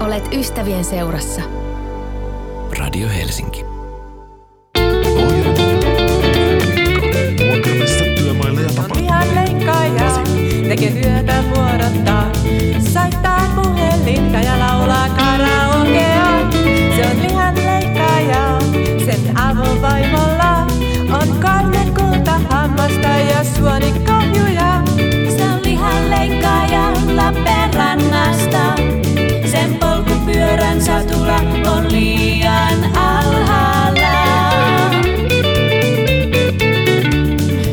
Olet ystävien seurassa. Radio Helsinki. Leikkaaja, tekee työtä vuorottaa. Saittaa puhelinta ja laulaa karaokea. Se on lihan leikkaaja, sen avovaimolla on kolme kulta hammasta ja suonikahjuja. Se on lihanleikkaaja Lappeenrannasta. Sen polkupyörän satula on liian alhaalla.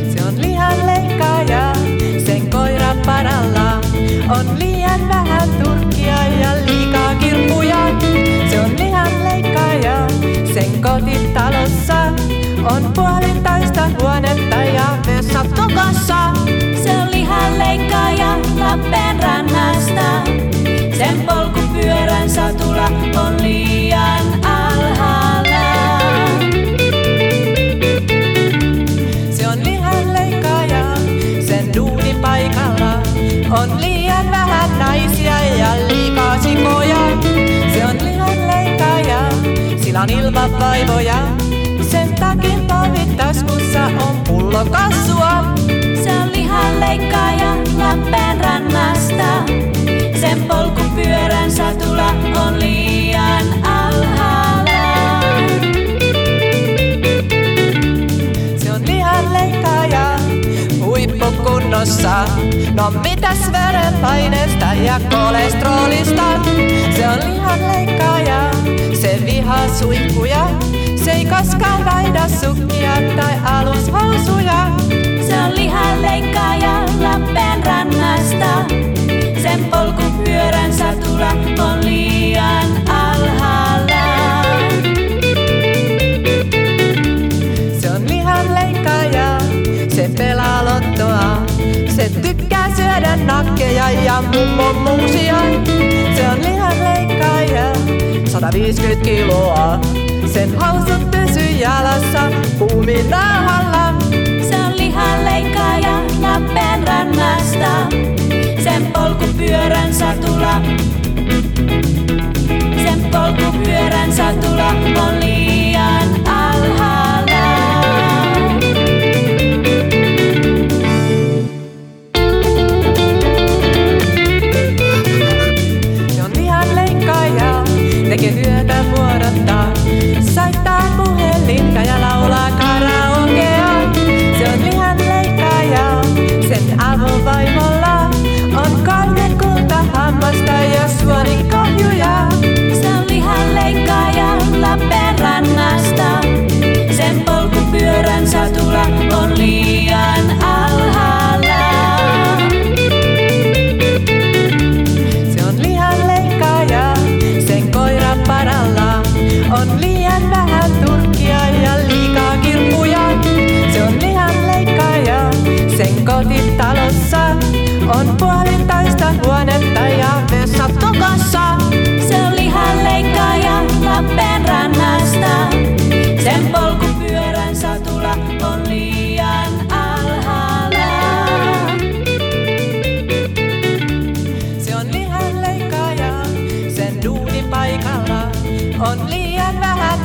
Se on lihan leikkaaja, sen koira paralla on liian vähän turkkia ja liikaa kirppuja. Se on lihan leikkaaja, sen kotitalossa on puolintaista huonetta ja vessat tukossa. Se on lihanleikkaaja Lappeenrannasta. Sen polkupyörän satula on liian alhaalla. Se on lihan leikkaaja, sen duunipaikalla on liian vähän naisia ja liikaa sikoja. Se on lihan leikkaaja, sillä on ilmavaivoja. Sen takin povit taskussa on pullo kassua. Se on lihanleikkaaja Lappeenrannasta. Sen polkupyörän satula on liian alhaalla. Se on lihan leikkaaja, huippukunnossa. No mitäs verenpaineesta ja kolesterolista? Se on lihan leikkaaja, se vihaa suihkuja. Se ei koskaan vaihda sukkia 150 kiloa. Sen hausut pysyy jalassa, kuuminahalla. Se on lihanleikkaaja Lappeenrannasta. Sen polkupyörän satula. Sen polkupyörän satula on liian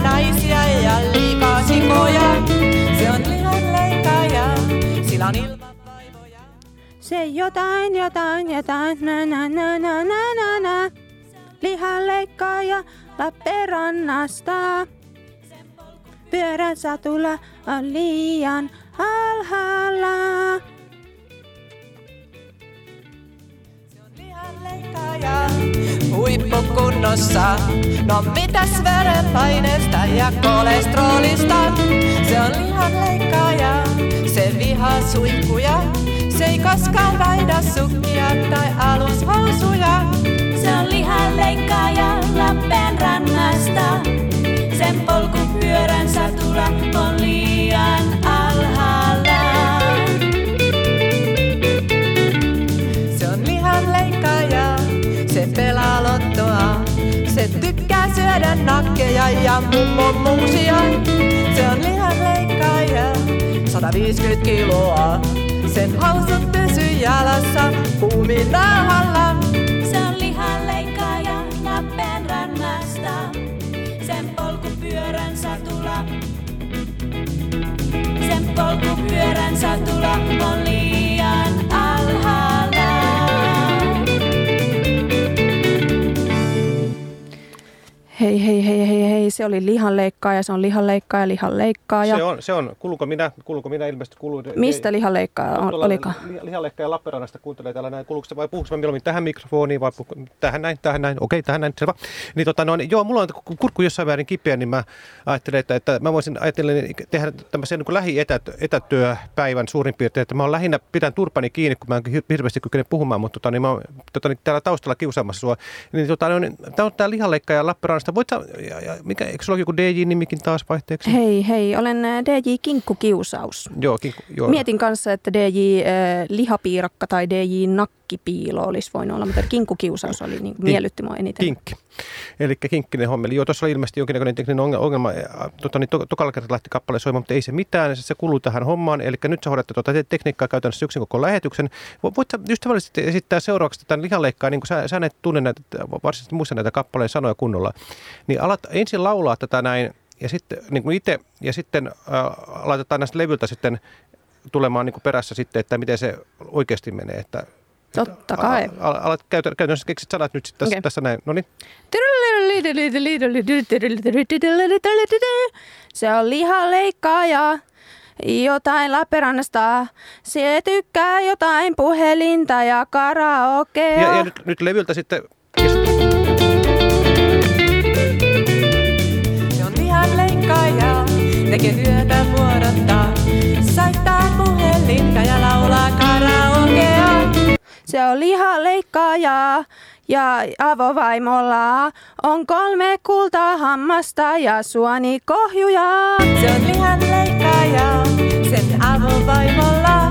naisia ja liikaa sikoja. Se on lihan leikkaaja, sillä on ilmavaivoja. Se jotain, jotain, jotain, na na na na na na na. Lihanleikkaaja Lappeenrannasta. Pyörän satula on liian alhaalla. Lihanleikkaaja, huippukunnossa. No mitäs verenpaineesta ja kolesterolista? Se on lihanleikkaaja, se vihaa suihkuja. Se ei koskaan vaihda sukkia tai alushousuja. Se on lihanleikkaaja Lappeenrannasta. Sen polkupyörän satula on liian alhaalla. nakkeja ja mummon muusia. Se on lihanleikkaaja, 150 kiloa. Sen hausut pysy jalassa, kuumin nahalla. Se on lihanleikkaaja Lappeen rannasta. Sen polkupyörän satula. Sen polkupyörän satula on liian. Hei, hei, hei, hei, hei. Se oli lihanleikkaaja, se on lihanleikkaaja, lihanleikkaaja. Se on, se on, kuuluuko minä, kuuluuko minä ilmeisesti kuuluu. Mistä lihanleikkaaja on, olikaan? li- Lihanleikkaja Lappeenrannasta kuuntelee täällä näin. Kuuluuko se vai puhuuko se mieluummin tähän mikrofoniin vai puhuuko, tähän näin, tähän näin? Okei, tähän näin, selvä. Niin tota, no, niin, joo, mulla on kurkku jossain määrin kipeä, niin mä ajattelen, että, että mä voisin ajatellen tehdä tämmöisen niin lähi-etätyöpäivän suurin piirtein, että mä oon lähinnä, pidän turpani kiinni, kun mä en hir- hirveästi kykene puhumaan, mutta tota, niin mä oon tota, niin, täällä taustalla kiusaamassa sua. Niin, tota, no, niin, tää on tää lihanleikkaja Lappeenrannasta. Voit sä, ja, ja, mikä, eikö sulla ole joku DJ-nimikin taas vaihteeksi? Hei, hei, olen äh, DJ Kinkkukiusaus. Joo, kinku, joo. Mietin kanssa, että DJ äh, Lihapiirakka tai DJ Nakkipiilo olisi voinut olla, mutta kinkkukiusaus oli niin, miellytti mua eniten. Kinkki. Eli kinkkinen hommeli. Joo, tuossa oli ilmeisesti jonkinnäköinen tekninen onge- ongelma. Tota, niin to, tokalla kertaa lähti kappale soimaan, mutta ei se mitään. Se, se kuuluu tähän hommaan. Eli nyt sä hoidatte tuota te- tekniikkaa käytännössä yksin koko lähetyksen. Vo- Voit sä ystävällisesti esittää seuraavaksi tämän lihanleikkaa, niin kuin sä, sä et tunne näitä, varsinaisesti muista näitä kappaleen sanoja kunnolla. Niin alat ensin laulaa tätä näin ja sitten niin kuin itse, ja sitten äh, laitetaan näistä levyltä sitten tulemaan niin kuin perässä sitten, että miten se oikeasti menee. Että, Totta kai. Al- al- alat käytä- käytännössä keksit sanat nyt sitten tässä, näin. No niin. Se on lihaleikkaaja, jotain Lappeenrannasta. Se tykkää jotain puhelinta ja karaokea. Ja, ja nyt, nyt levyltä sitten... Se on lihan leikkaaja, tekee työtä vuorotta. Saittaa puhelinta ja laulaa. Se on lihaleikkaaja ja avovaimolla on kolme kultaa hammasta ja suonikohjuja. Se on lihan leikkaaja, sen avovaimolla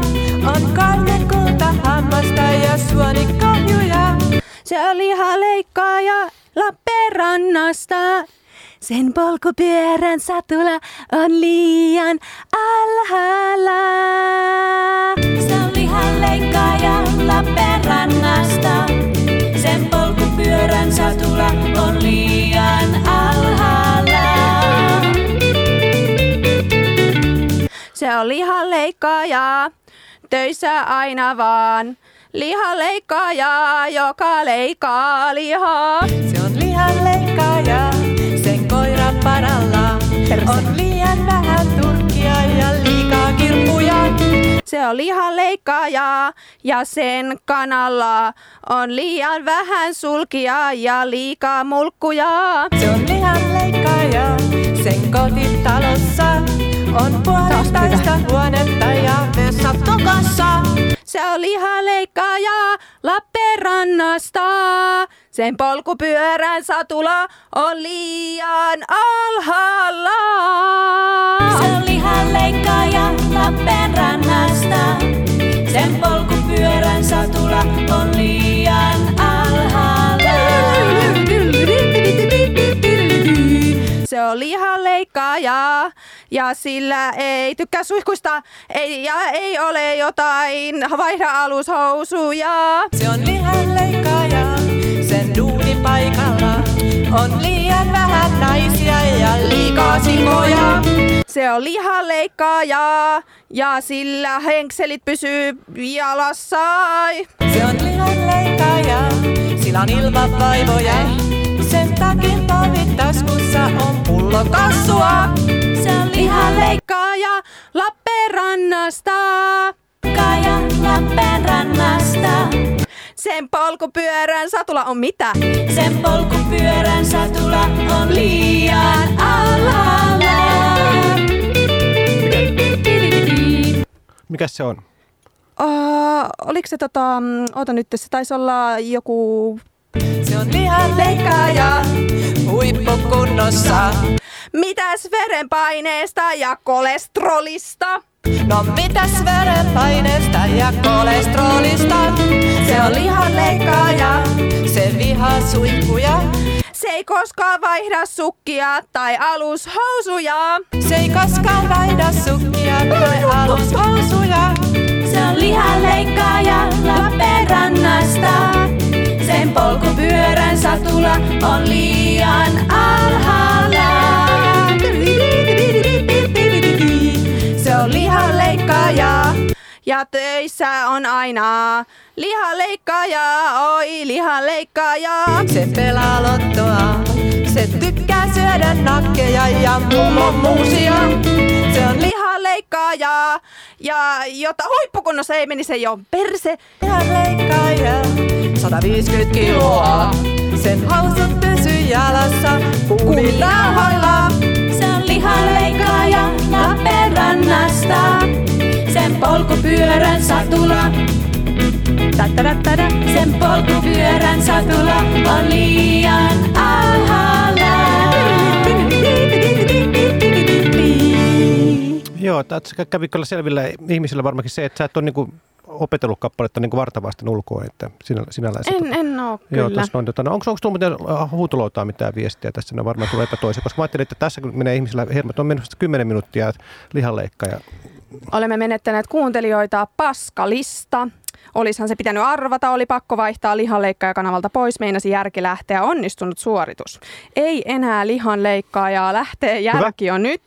on kolme kulta hammasta ja suonikohjuja. Se on lihaleikkaaja Lappeenrannasta. Sen polkupyörän satula on liian alhaalla. Se on lihanleikkaaja Lappeenrannasta. Lihaleikkaaja, töissä aina vaan. Lihaleikkaaja, joka leikkaa lihaa. Se on lihan leikkaaja, sen koira paralla. On liian vähän turkkia ja liikaa kirppuja. Se on lihaleikkaaja ja sen kanalla on liian vähän sulkia ja liikaa mulkkuja. Se on lihan leikkaaja, sen kotitalossa Se on lihaleikkaaja Lappeenrannasta. Sen polkupyörän satula on liian alhaalla. Se on lihanleikkaaja Lappeenrannasta. Sen polkupyörän satula on Se on lihanleikkaaja ja sillä ei tykkää suihkuista ei, ja ei ole jotain vaihda alushousuja. Se on lihan leikkaaja, sen duunipaikalla on liian vähän naisia ja liikaa sikoja. Se on lihanleikkaaja ja sillä henkselit pysyy jalassa. Se on lihan leikkaaja, sillä on ilmavaivoja. Sen takin polvit taskussa on pullo kassua. Se on Lihanleikkaaja Lappeenrannasta. lihanleikkaaja Lappeenrannasta. Sen polkupyörän satula on mitä? Sen polkupyörän satula on liian alhaalla. Mikä se on? Uh, oliko se tota, mm, oota nyt, se taisi olla joku... Se on lihan leikkaaja, huippukunnossa. Mitäs verenpaineesta ja kolesterolista? No mitäs verenpaineesta ja kolesterolista? Se on lihan leikkaaja, se vihaa suihkuja. Se ei koskaan vaihda sukkia tai alushousuja. Se ei koskaan vaihda sukkia tai alushousuja. Se on lihanleikkaaja Lappeenrannasta. Sen polkupyörän satula on liian alhaalla. Se on lihan Ja töissä on aina lihaleikkaaja, oi lihaleikkaaja. Se pelaa lottoa, se tykkää syödä nakkeja ja mummon muusia. Se on Lihaleikkaaja, ja jota huippukunnossa ei menisi, ei ole perse. lihaleikkaaja, 150 kiloa. Sen hausut pysyy jalassa kuminauhoilla. Se on lihanleikkaaja Lappeenrannasta. Sen polkupyörän satula. Sen polkupyörän satula on liian alhaalla. Joo, tässä kävi kyllä selvillä ihmisillä varmaankin se, että sä et ole niin opetellut kappaletta niin vartavasten ulkoa, että sinä, sinällään se- En, en oo Joo, kyllä. tuossa noin, tota, no, onko, onko tullut muuten äh, huutuloutaa mitään viestiä tässä? Ne varmaan tulee epätoisia, koska mä ajattelin, että tässä kun menee ihmisillä hermot, on mennyt vasta 10 minuuttia lihanleikka ja Olemme menettäneet kuuntelijoita paskalista. Olishan se pitänyt arvata, oli pakko vaihtaa lihanleikkaajakanavalta pois, meinasi järki lähteä, onnistunut suoritus. Ei enää lihanleikkaajaa, lähtee järki jo nyt.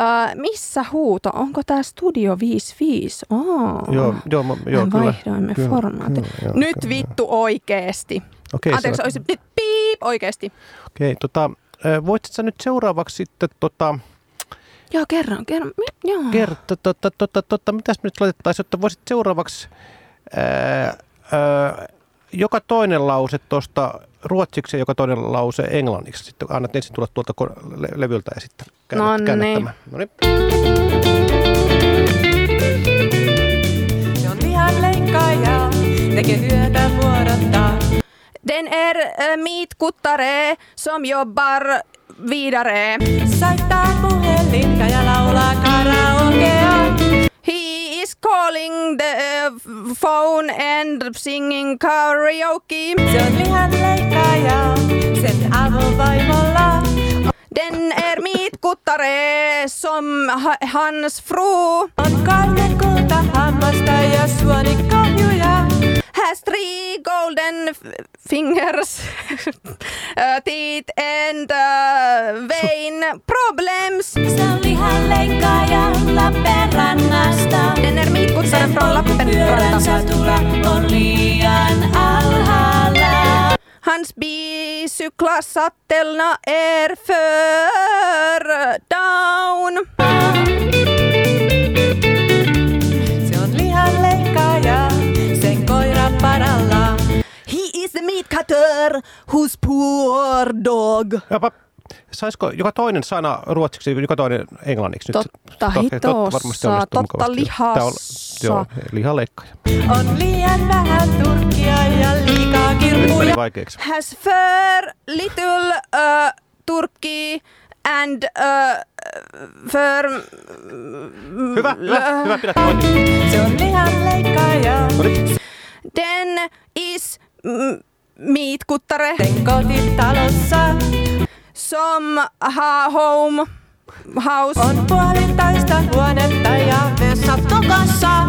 Äh, missä huuto? Onko tämä Studio 55? Oh. Joo, joo, mä- joo, Me kyllä. vaihdoimme Kyllä, formaatin. kyllä, joo, Nyt kyllä. vittu oikeesti. Okei, Anteeksi, olisi nyt piip oikeesti. Okei, tota, voisit sä nyt seuraavaksi sitten tota, Joo, kerran, kerran. Joo. kertoa, tota, tota, tota, mitäs me nyt laitettaisiin, että voisit seuraavaksi ää, ää, joka toinen lause tuosta ruotsiksi ja joka toinen lause englanniksi. Sitten annat ensin tulla tuolta levyltä ja sitten käännät, Nonni. käännät tämän. No niin. Se on lihanleikkaaja, tekee työtä vuorottaa. Den är äh, mitkuttare som jobbar vidare. Saittaa puhelinta ja laulaa calling the uh, phone and singing karaoke. Se on lihanleikkaaja, sen avovaimolla. Den är mitkuttare som ha- hans fru. On kolme kulta hammasta ja suonikahjuja. Has three golden fingers, uh, teeth and uh, vein problems. Se on lihanleikkaaja Lappeenrannasta. Den är mitkuttare Sen från polkupyörän Lappenranta. satula on liian alhaalla. Hans bicyklasattelna är för down. Is the meat cutter whose poor dog. Jopa, saisiko joka toinen sana ruotsiksi joka toinen englanniksi? Totta Totta, hitossa, totta mukavasti. lihassa. On- Joo, lihanleikkaaja. On liian vähän turkkia ja liikaa Nyt meni vaikeaksi. Has fur little uh, turkey and uh, fur... Hyvä, hyvä, hyvä, pidät. Se on lihanleikkaaja, No niin. Den is meatkuttare sen kotitalossa. som har home house. On puolintaista huonetta ja vessa tokossa.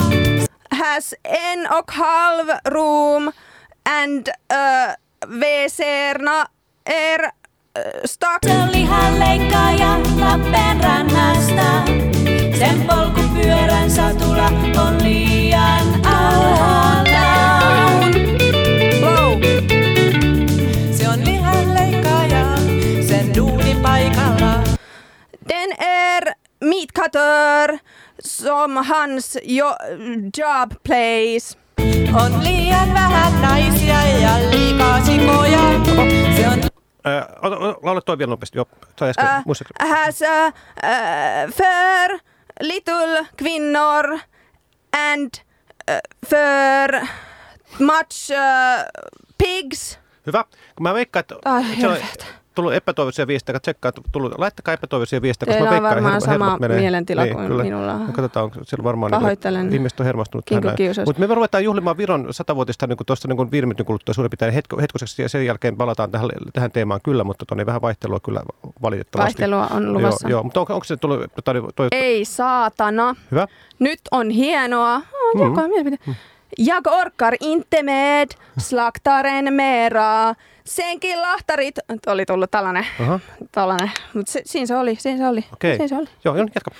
has en och halv room and uh, WC-erna är uh, stuck. Se on lihanleikkaaja Lappeenrannasta. Sen polkupyörän satula on är meatcutter som hans jo- job place. On liian vähän naisia ja liikaa sikoja. Se on ota- Laula toi vielä nopeasti. Joo, toi äsken. Äh, has uh, uh, för little kvinnor and uh, för much uh, pigs. Hyvä. Kun mä veikkaan, että Ai, on helvetä. Tullut epätoivoisia viestejä, tsekkaa, tullut, laittakaa epätoivoisia viestejä, koska Teillä mä on veikkaan, varmaan hermo- sama menee. mielentila Niin, kuin kyllä. minulla. No, katsotaan, onko siellä varmaan Pahoittelen. Niin, ihmiset on hermostunut tähän. Mutta me ruvetaan juhlimaan Viron satavuotista niin tuosta niin viiden minuutin kuluttua suurin piirtein hetko, hetkoseksi ja sen jälkeen palataan tähän, tähän teemaan kyllä, mutta tuonne vähän vaihtelua kyllä valitettavasti. Vaihtelua on luvassa. Joo, joo mutta onko, onko se tullut, toi, toi, Ei saatana. hyvä? Nyt on hienoa. Oh, Mm. joka mielipide. Jag orkar inte med slaktaren mera. Senkin lahtarit. Oli tullut tällainen. Aha. tällainen. Mutta se, siinä se oli, siinä se oli. Okei. Siinä se oli. Joo, joo, jatka.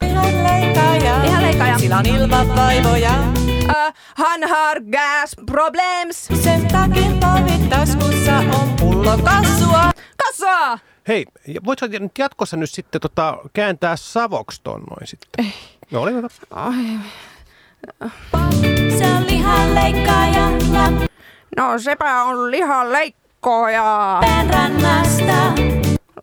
Lihanleikkaaja. Lihanleikkaaja. Sillä on ilmavaivoja. Uh, han har gas problems. Sen takin polvi taskussa on pullo kassua. Kassaa! Hei, voitko nyt jatkossa nyt sitten tota, kääntää savoksi ton noin sitten? No oli hyvä. Se on lihanleikkaaja No sepä on lihanleikkaaja Lappeenrannasta.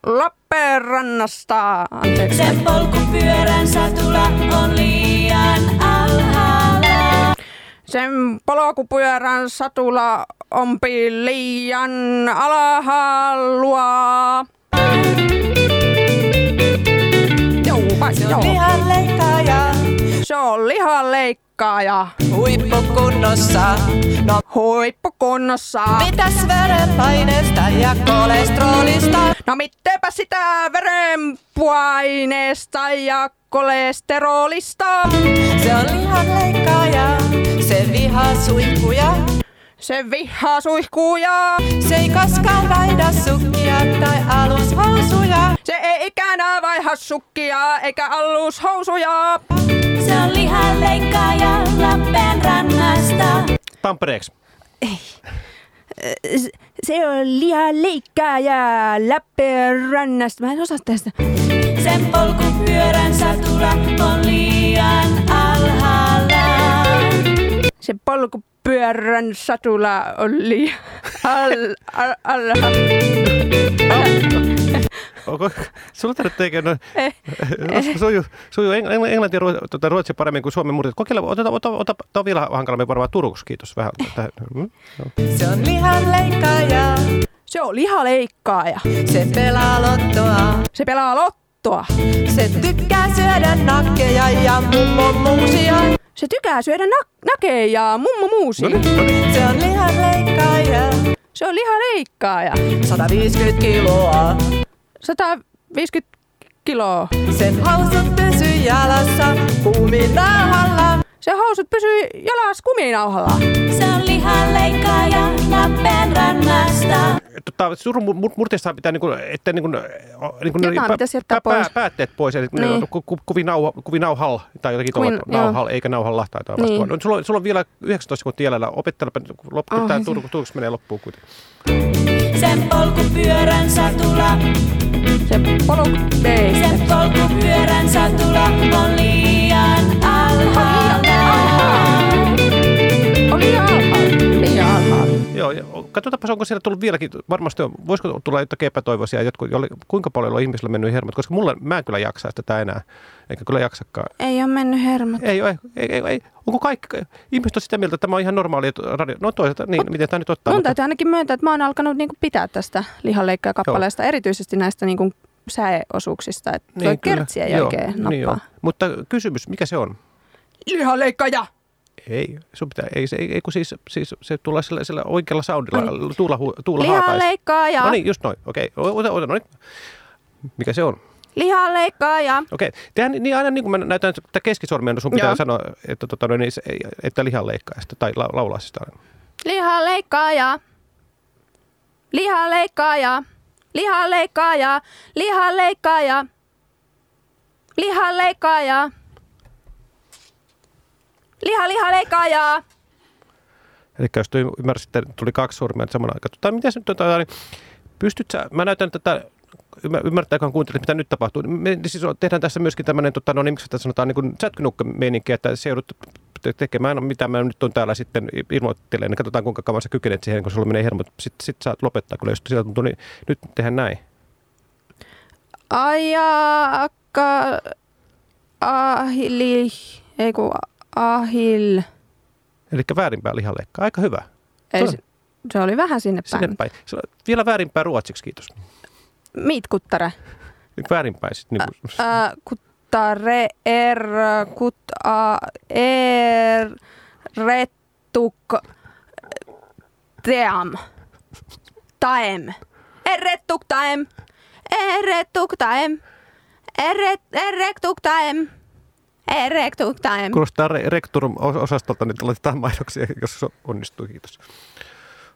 Lappeenrannasta. Anteeksi. Sen polkupyörän satula on liian alhaalla. Sen polkupyörän satula ompi liian alhaalla. Se joo. on lihanleikkaaja. Se on lihanleikkaaja. Huippukunnossa. No Huippukunnossa. mitäs verenpaineesta ja kolesterolista? No mittepä sitä verenpaineesta ja kolesterolista. Se on lihanleikkaaja. Se vihaa suihkuja. Se vihaa suihkuja. Se ei koskaan vaihda sukkia tai alushousuja. Se ei ikänä vaiha sukkia eikä alushousuja. Se on lihanleikkaaja Lappeenrannasta. Tampereeksi. Se on lihanleikkaaja Lappeenrannasta. Mä en osaa tästä. Sen polkupyörän satula on liian alhaalla. Se polkupyörän satula on liian al, al, al, Onko sulla tarvitsee no, Eh, suju, suju eng- eng- englanti ja ruotsi, tota, ruotsi paremmin kuin suomen murteet. Kokeile, ota, ota, ota, ota vielä hankalammin varmaan Turuksi, kiitos vähän. Tähän, mm. Se on lihanleikkaaja. Se on lihaleikkaaja. Se pelaa lottoa. Se pelaa lottoa. Se tykkää syödä nakkeja ja mummon muusia. Se tykää syödä nak- nakeja ja mummo muusi. No niin, no niin. Se on lihanleikkaaja. Se on lihaleikkaaja. 150 kiloa. 150 kiloa. Sen hausut pysyy jalassa kuminauhalla. Se housut pysyy jalas kuminauhalla. Se on lihanleikkaaja Lappeenrannasta. Tota, surun mur- murteessahan pitää, niinku, että niinku, niinku, Jotain pitäisi jättää pois. päätteet pois, eli Niin. ku, ku, kuvinauha, kuvinauhal, tai jotenkin Kuvin- tuolla nauhal, eikä nauhalla, tai jotain Niin. No, sulla, on- sulla, on vielä 19 sekuntia jäljellä, opettelepa, loppu, Oh, tämä Turuksi menee loppuun kuitenkin. Sen polkupyörän satula. Se polku... Ei. Sen polkupyörän satula on liian alhaalla. On liian alhaalla. Alhaalla. Joo, ja katsotaanpas, onko siellä tullut vieläkin, varmasti on, voisiko tulla jotakin epätoivoisia, jotkut, jolle, kuinka paljon on ihmisillä mennyt hermot, koska mulla, mä en kyllä jaksaa tätä enää, eikä kyllä jaksakaan. Ei ole mennyt hermot. Ei, ei, ei, ei, ei. Onko kaikki, ihmiset on sitä mieltä, että tämä on ihan normaali radio, no toisaalta, niin, miten tämä nyt ottaa. Mun mutta- täytyy ainakin myöntää, että mä oon alkanut niinku pitää tästä lihanleikkajakappaleesta, erityisesti näistä niinku säeosuuksista, että niin, toi kyllä. kertsi ei Joo, oikein nappaa. Niin joo. Mutta kysymys, mikä se on? Lihanleikkaja! Ei, sun pitää, ei, se, ei, ei kun siis, siis se tulee sillä, sillä oikealla soundilla, Tuula, hu- Tuula Haataisi. Lihanleikkaaja! No niin, just noin, okei, ota, ota, no niin. Mikä se on? Lihanleikkaaja! Okei, tehän niin aina niin kuin mä näytän tätä keskisormia, no sun pitää Joo. sanoa, että, tota, no, niin, että lihanleikkaajasta tai la, laulaa sitä. Lihanleikkaaja! Lihanleikkaaja! Lihanleikkaaja! Lihanleikkaaja! Lihanleikkaaja! Liha, lihanleikkaaja! Eli jos toi ymmärsit, että tuli kaksi sormea samana aikaan. Tai miten se nyt tota, niin pystyt sä, mä näytän tätä, ymmär- ymmärtääkö kuuntelit, mitä nyt tapahtuu. Me siis tehdään tässä myöskin tämmöinen, tota, no niin, miksi sitä sanotaan, niin kuin chatkinukka-meininki, että se joudut te- tekemään, mitä mä nyt on täällä sitten ilmoittelen, niin katsotaan kuinka kauan sä kykenet siihen, kun sulla menee hermot. Sitten sit saat lopettaa, kun jos sieltä tuntuu, niin nyt tehdään näin. Ajakka... Ahili... Ei kun ahil... Eli väärinpää lihanleikkaa. Aika hyvä. Ei, Se oli vähän sinne päin. Sinne päin. Se Vielä väärinpää ruotsiksi, kiitos. Miitkuttare. Nyt väärinpäin sitten. Niin kuin, Ä, kuttare, er, kut, a, er, rettuk, team, taem, errettuk taem, errettuk taem, erret, errettuk taem, errettuk taem. Kuulostaa re- Rektorum-osastolta, niin laitetaan mainoksia, jos se onnistuu, kiitos.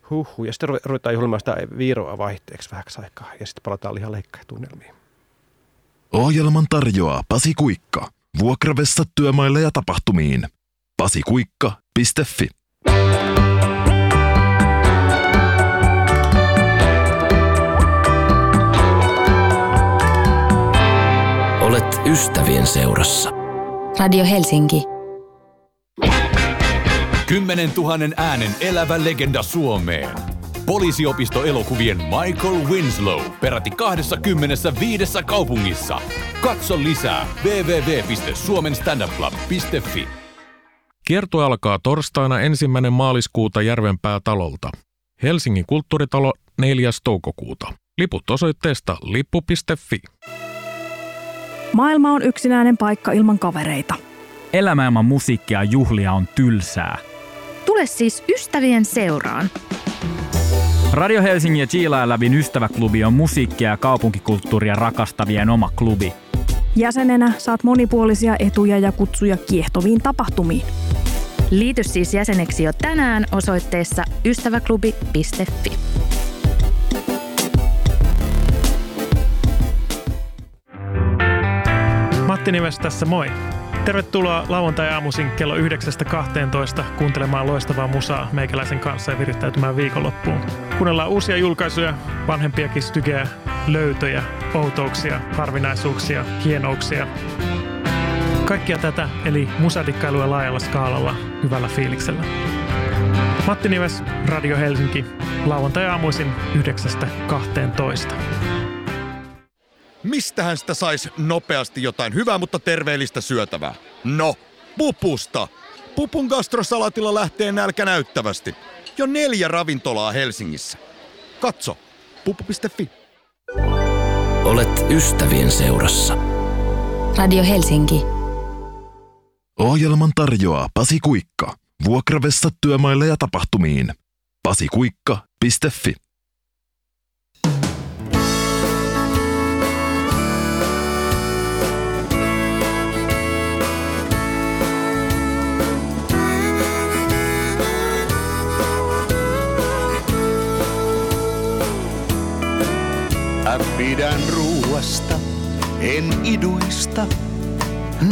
Huhhuh. Ja sitten ruve- ruvetaan juhlimaan sitä viiroa vaihteeksi vähäksi aikaa. Ja sitten palataan lihanleikkajatunnelmiin. Ohjelman tarjoaa Pasi Kuikka. Vuokravessa työmaille ja tapahtumiin. pasikuikka.fi Olet ystävien seurassa. Radio Helsinki. 10 000 äänen elävä legenda Suomeen. Poliisiopisto-elokuvien Michael Winslow peräti 25 kaupungissa. Katso lisää www.suomenstandupclub.fi. Kierto alkaa torstaina ensimmäinen maaliskuuta Järvenpää talolta. Helsingin kulttuuritalo 4. toukokuuta. Liput osoitteesta lippu.fi. Maailma on yksinäinen paikka ilman kavereita. Elämä ilman musiikkia ja juhlia on tylsää. Tule siis ystävien seuraan. Radio Helsingin ja Chiila Lävin ystäväklubi on musiikkia ja kaupunkikulttuuria rakastavien oma klubi. Jäsenenä saat monipuolisia etuja ja kutsuja kiehtoviin tapahtumiin. Liity siis jäseneksi jo tänään osoitteessa ystäväklubi.fi. Matti Nimes tässä moi. Tervetuloa lauantai-aamuisin kello 9.12 kuuntelemaan loistavaa musaa meikäläisen kanssa ja virittäytymään viikonloppuun. Kuunnellaan uusia julkaisuja, vanhempiakin stygejä, löytöjä, outouksia, harvinaisuuksia, hienouksia. Kaikkia tätä, eli musadikkailua laajalla skaalalla, hyvällä fiiliksellä. Matti Nives, Radio Helsinki, lauantai-aamuisin 9.12. Mistähän sitä sais nopeasti jotain hyvää, mutta terveellistä syötävää? No, pupusta! Pupun gastrosalatilla lähtee nälkä näyttävästi. Jo neljä ravintolaa Helsingissä. Katso, pupu.fi. Olet ystävien seurassa. Radio Helsinki. Ohjelman tarjoaa Pasi Kuikka. Vuokravessa työmaille ja tapahtumiin. pasikuikka.fi pidän ruuasta, en iduista.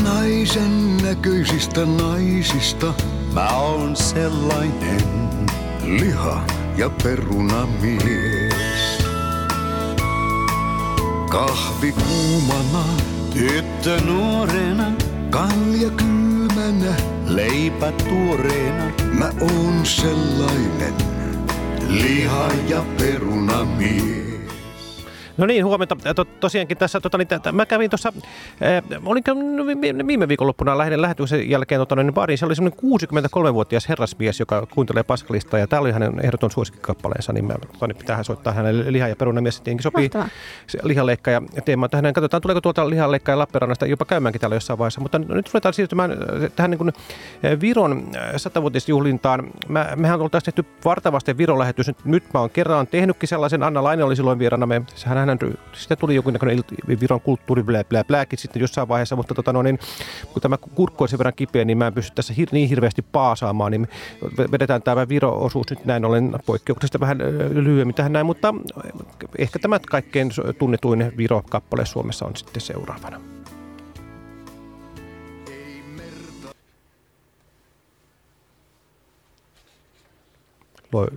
Naisen näköisistä naisista. Mä oon sellainen liha ja perunamies. Kahvi kuumana, tyttö nuorena, kalja kylmänä, leipä tuoreena. Mä oon sellainen liha ja perunamies. No niin, huomenta. To, tosiaankin tässä, tota, niin, tätä, mä kävin tuossa, äh, olinko viime viikonloppuna lähden lähetyksen jälkeen tota, niin baariin, se oli semmoinen 63-vuotias herrasmies, joka kuuntelee Paskalista, ja tämä oli hänen ehdoton suosikkikappaleensa, niin, mä, tota, niin pitää saittaa hänelle liha- ja perunamies, tietenkin sopii se lihanleikka ja teema tähän. Katsotaan, tuleeko tuolta lihanleikka ja Lappeenrannasta jopa käymäänkin täällä jossain vaiheessa, mutta nyt ruvetaan siirtymään tähän niin kuin Viron satavuotisjuhlintaan. Mä, mehän oltaisiin tehty vartavasti Viron lähetys, nyt, nyt mä oon kerran tehnytkin sellaisen, Anna Laine oli silloin vieraana, me, sehän hän, sitten tuli joku Viron kulttuuri blää, blää, blääkin sitten jossain vaiheessa, mutta tota, no, niin, kun tämä kurkku on sen verran kipeä, niin mä en pysty tässä hir- niin hirveästi paasaamaan, niin vedetään tämä Viro-osuus nyt näin ollen poikkeuksesta vähän lyhyemmin tähän näin, mutta ehkä tämä kaikkein tunnetuin Viro-kappale Suomessa on sitten seuraavana.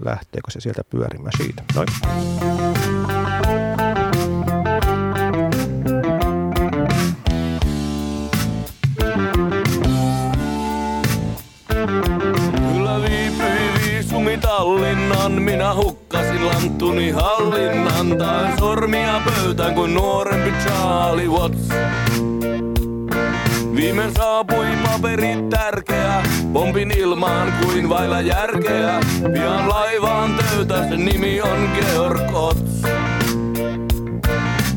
Lähteekö se sieltä pyörimään siitä? Noin. Tallinnan, minä hukkasin lanttuni hallinnan. Tai sormia pöytään kuin nuorempi Charlie Watts. Viime saapui paperit tärkeä, pompin ilmaan kuin vailla järkeä. Pian laivaan töytä, sen nimi on Georg Ots.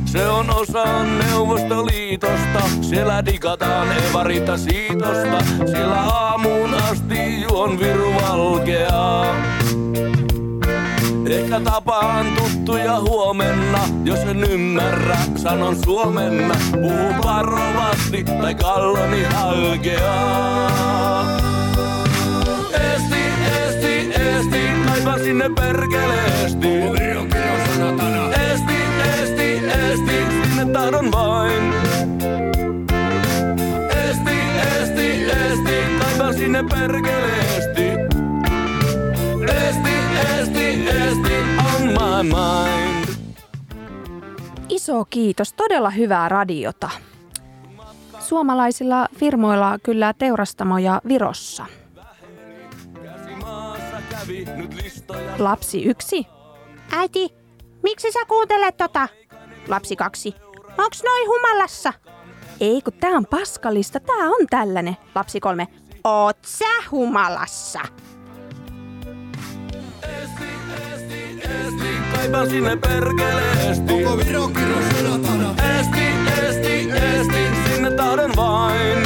Se on osa Neuvostoliitosta, siellä digataan evarita siitosta, sillä aamuun asti juon viru valkeaa. Ehkä tapaan tuttuja huomenna, jos en ymmärrä, sanon suomenna. Puhu varovasti tai kalloni halkeaa. Esti, esti, esti, kaipa sinne perkeleesti. Esti, esti, esti, sinne tahdon vain. sinne perkeleesti. My mind. Iso kiitos, todella hyvää radiota. Suomalaisilla firmoilla kyllä teurastamoja Virossa. Lapsi yksi. Äiti, miksi sä kuuntelet tota? Lapsi kaksi. Onks noi humalassa? Ei kun tää on paskalista, tää on tällainen. Lapsi kolme. Oot sä humalassa? Kaipaan sinne perkeleesti. Koko Viro Esti, esti, esti, sinne tahdon vain.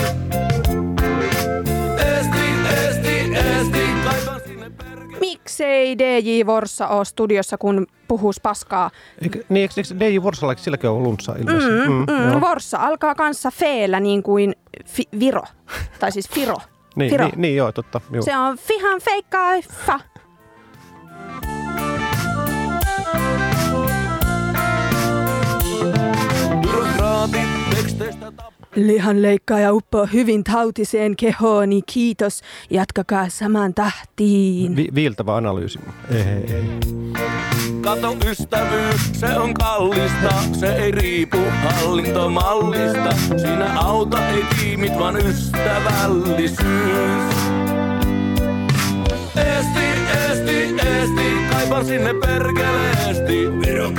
Esti, esti, esti, kaipaan Miksei DJ Vorsa ole studiossa, kun puhuis paskaa? Eikö, niin, eikö, eikö DJ Vorsalla, eikö silläkin on lunssa ilmeisesti? Mm, mm, joo. Vorsa alkaa kanssa feellä niin kuin fi- Viro. Tai siis Firo. Niin, Firo. niin, niin, joo, totta. Joo. Se on fihan. Byrokraatit Lihanleikkaaja uppoo hyvin tautiseen kehooni, kiitos. Jatkakaa samaan tahtiin. Vi- viiltävä analyysi. Ei, ei, ei. Kato ystävyys, se on kallista, se ei riipu hallintomallista. Siinä auta ei tiimit, vaan ystävällisyys. Esti, esti, esti, kaipaan sinne perkeleesti. Viro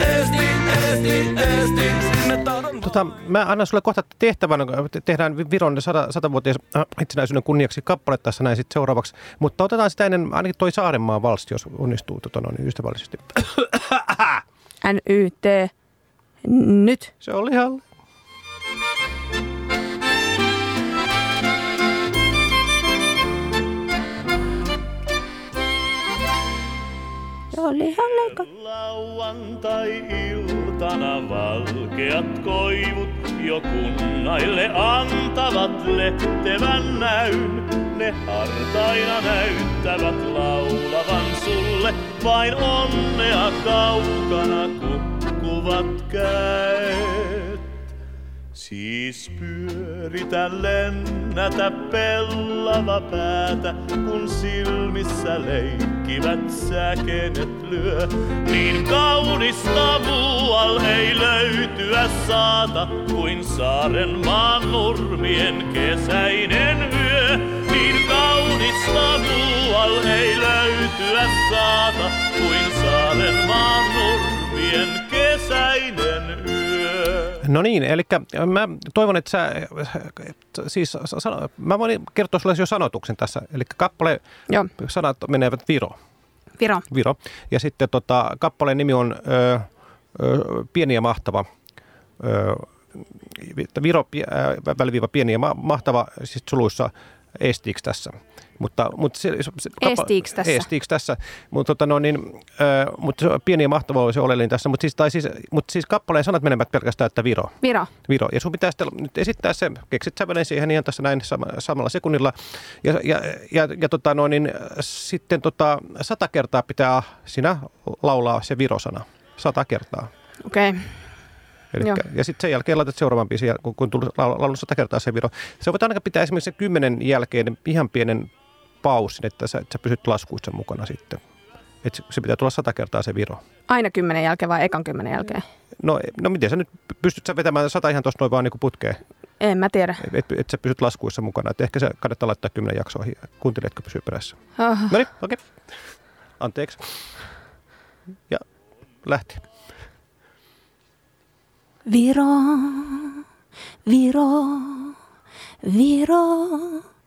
Esti, esti, esti, sinne tahdon Tota, mä annan sulle kohta tehtävän, te- tehdään Viron 100, 100-vuotias äh, itsenäisyyden kunniaksi kappale tässä näin sitten seuraavaksi. Mutta otetaan sitä ennen ainakin toi Saarenmaan valsti, jos onnistuu tota, noin, ystävällisesti. NYT. Nyt. Se oli ihan... Se oli ihan leikka. Lauantai-iltana valkeat koivut jo kunnaille antavat lehtevän näyn. Ne hartaina näyttävät laulavan sulle, vain onnea kaukana kukkuvat käet. Siis pyöritä lennätä pellava päätä, kun silmissä leikkivät säkenet lyö. Niin kaunista muual ei löytyä saata, kuin saaren maan nurmien kesäinen yö. No niin, eli mä toivon, että sä, siis sano, mä voin kertoa sulle jo sanotuksen tässä. Eli kappale, Joo. sanat menevät Viro. Viro. Viro. Ja sitten tota, kappaleen nimi on ö, ö, Pieni ja mahtava. Ö, Viro, ää, väliviiva pieni ja ma- mahtava, siis suluissa estiiksi tässä. Mutta, mutta se, se, Estiiks tässä? Estiiks tässä. Mutta, tota, no, niin, ö, mutta se pieni ja mahtava oli se oleellinen tässä. Mutta siis, tai siis, mutta siis kappaleen sanat menevät pelkästään, että Viro. Viro. Viro. Ja sun pitää sitten nyt esittää se, keksit sävelen siihen ihan tässä näin sama, samalla sekunnilla. Ja, ja, ja, ja tota, no, niin, sitten tota, sata kertaa pitää sinä laulaa se virosana. Sata kertaa. Okei. Okay. Elikkä, Joo. ja sitten sen jälkeen laitat seuraavan biisin, kun, kun tuli laul- laulunut sata kertaa se viro. Se voit ainakin pitää esimerkiksi sen kymmenen jälkeen ihan pienen pausin, että sä, että sä pysyt laskuissa mukana sitten. Että se, pitää tulla sata kertaa se viro. Aina kymmenen jälkeen vai ekan kymmenen jälkeen? No, no miten sä nyt, pystyt sä vetämään sata ihan tuosta noin vaan niin putkeen? En mä tiedä. Että et sä pysyt laskuissa mukana. Et ehkä se kannattaa laittaa kymmenen jaksoa. Kuuntelijatko pysyy perässä? Ah. No niin, okei. Anteeksi. Ja lähti. Viro, Viro, Viro,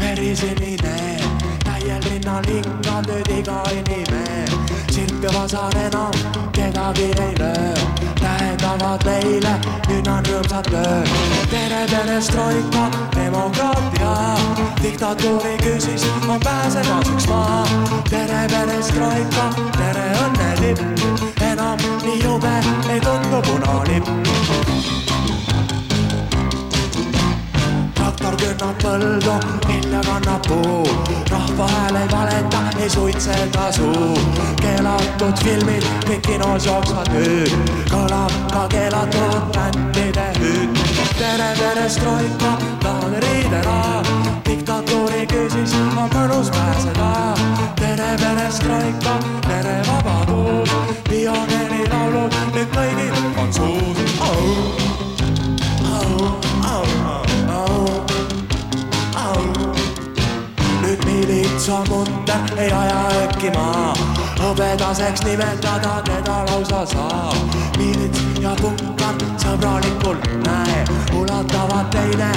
päris inimene, täiel linnal ikka nüüd iga inimene. sirge vasar enam kedagi ei löö, tähendavad meile, nüüd on rõõmsad lööb. tere, perestroika, demokraatia, diktatuuri küsis, on pääsemas üks maa. tere, perestroika, tere õnne tipp, enam nii jube ei tundu punalipp. Künnab põldu, mille kannab puu. rahva hääl ei valeta, ei suitseta suu. keelatud filmid kõik kinos jooksvad nüüd, kõlab ka keelatud bändide hüüd. tere, perestroika, tahad riidera, diktatuuri küsis, on mõnus pääseda. tere, perestroika, tere, vabadus, pioneerilaulud nüüd kõigil on suus miilitsa munder ei aja ökkima, hõbedaseks nimetada teda lausa saab. miilits ja punkar sõbralikult näe, ulatavad teine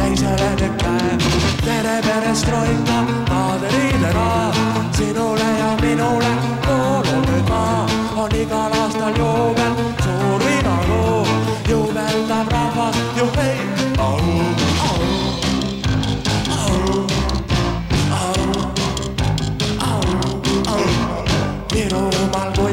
teisele nüüd käe. tere, perestroika, kaadriidega, sinule ja minule kuulub nüüd maa, on igal aastal juubel, suur vinakuu, juubeldab rahvas ju kõik,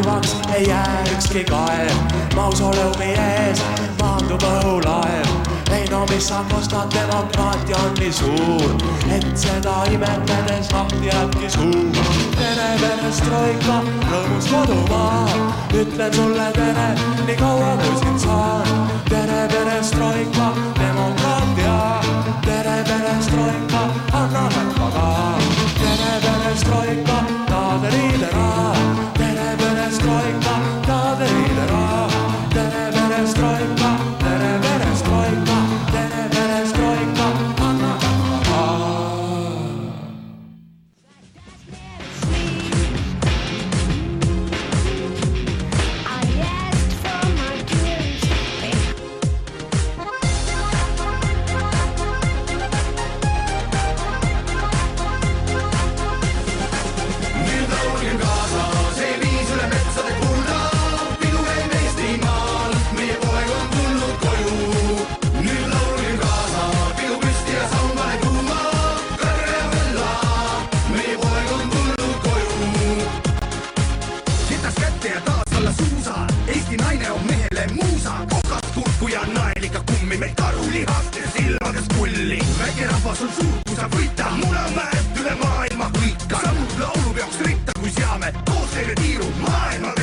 kuivaks ei jää ükski kaev, mausoleumi ees maandub õhulaev. ei no mis sa kostad, demokraatia on nii suur, et seda imetledes lahti jääbki suu. tere, perestroika, rõõmus kodumaa, ütlen sulle tere, nii kaua kui sind saan. tere, perestroika, demokraatia, tere, perestroika, anna näppa ka. tere, perestroika, kaadriidera, tere, meil karulihast ja silmades kulli. väike rahvas on suur, kui saab võita, munamäed üle maailma kui ikka. sammud laulupeoks ritta, kui seame koos teile tiiru maailma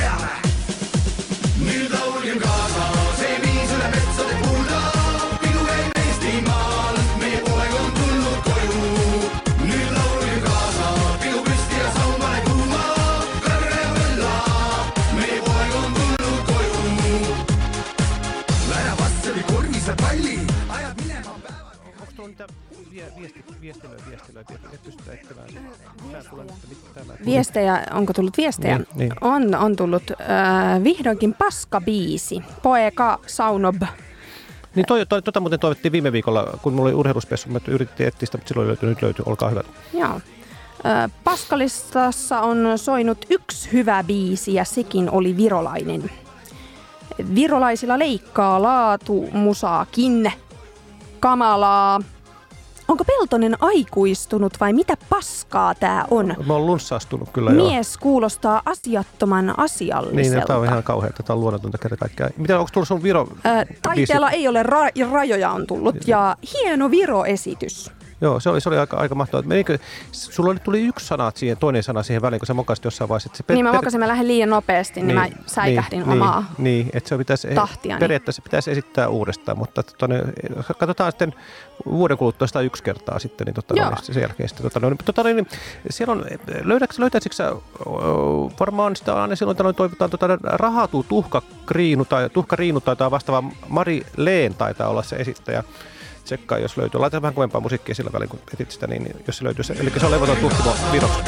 viesti, viestilöi, viestilöi, et pystytä etsimään. Täällä- Viestejä, onko tullut viestejä? Niin, niin. On, on tullut äh, vihdoinkin paskabiisi. Poeka Saunob. Niin toi, toi, tota muuten toivottiin viime viikolla, kun mulla oli urheiluspessu, mä yritettiin etsiä sitä, mutta silloin ei löytynyt, nyt löytyy, olkaa hyvät. Joo. Ö, Paskalistassa on soinut yksi hyvä biisi ja sekin oli virolainen. Virolaisilla leikkaa laatu musaakin. Kamalaa. Onko Peltonen aikuistunut vai mitä paskaa tää on? Mä oon lunssaastunut kyllä joo. Mies kuulostaa asiattoman asialliselta. Niin, tämä on ihan kauheaa, tämä on luonnotonta kerta kaikkiaan. Mitä, onko tullut sun Viro Ö, taiteella ei ole ra- rajoja on tullut ja hieno Viro-esitys. Joo, se oli, se oli aika, aika mahtavaa. Menikö, sulla oli, tuli yksi sana siihen, toinen sana siihen väliin, kun sä mokasit jossain vaiheessa. että Se Niin mä mokasin, mä lähden liian nopeasti, niin, niin mä säikähdin niin, omaa Niin, niin että se pitäisi, tahtiani. periaatteessa pitäisi esittää uudestaan, mutta tota, ne, katsotaan sitten vuoden kuluttua sitä yksi kertaa sitten, niin tota, no, sen jälkeen sitten. Tota, no, niin, tota, niin, siellä on, löydätkö, löytäisikö sä, varmaan sitä aina silloin tällöin toivotaan tota, rahatu tuhkakriinu tai tuhkariinu taitaa vastaava Mari Leen taitaa olla se esittäjä. Tsekkaa, jos löytyy. Laitetaan vähän kovempaa musiikkia sillä välin, kun etit sitä, niin jos se löytyy. Eli se on levoton tuhtimo Virossa.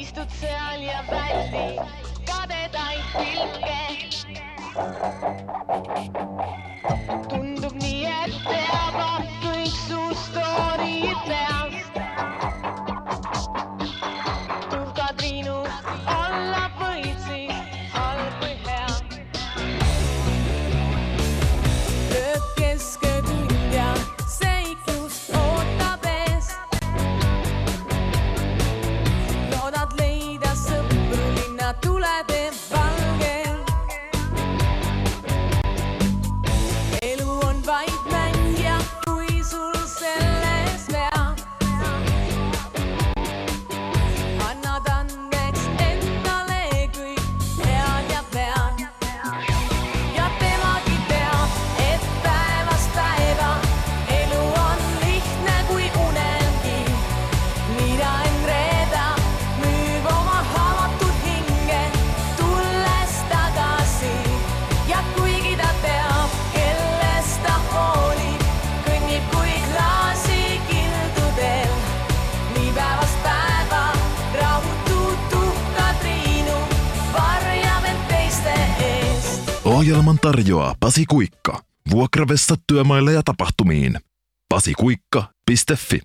Istut seal ja väldi kadedaid pilke. Tarjoaa Pasi Kuikka. Vuokravessa työmaille ja tapahtumiin. pasikuikka.fi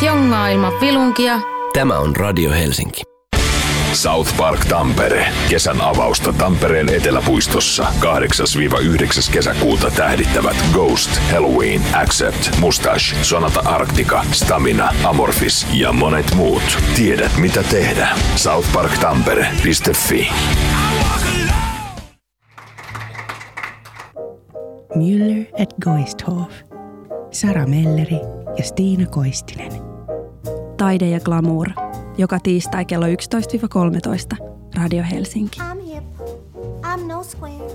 Fjongaa ilman vilunkia. Tämä on Radio Helsinki. South Park Tampere. Kesän avausta Tampereen Eteläpuistossa 8-9. kesäkuuta tähdittävät Ghost, Halloween, Accept, Mustache, Sonata Arctica, Stamina, Amorphis ja monet muut. Tiedät mitä tehdä. southparktampere.fi Müller et Goisthof. Sara Melleri ja Stiina Koistinen. Taide ja glamour. Joka tiistai kello 11-13. Radio Helsinki. I'm hip, I'm no square.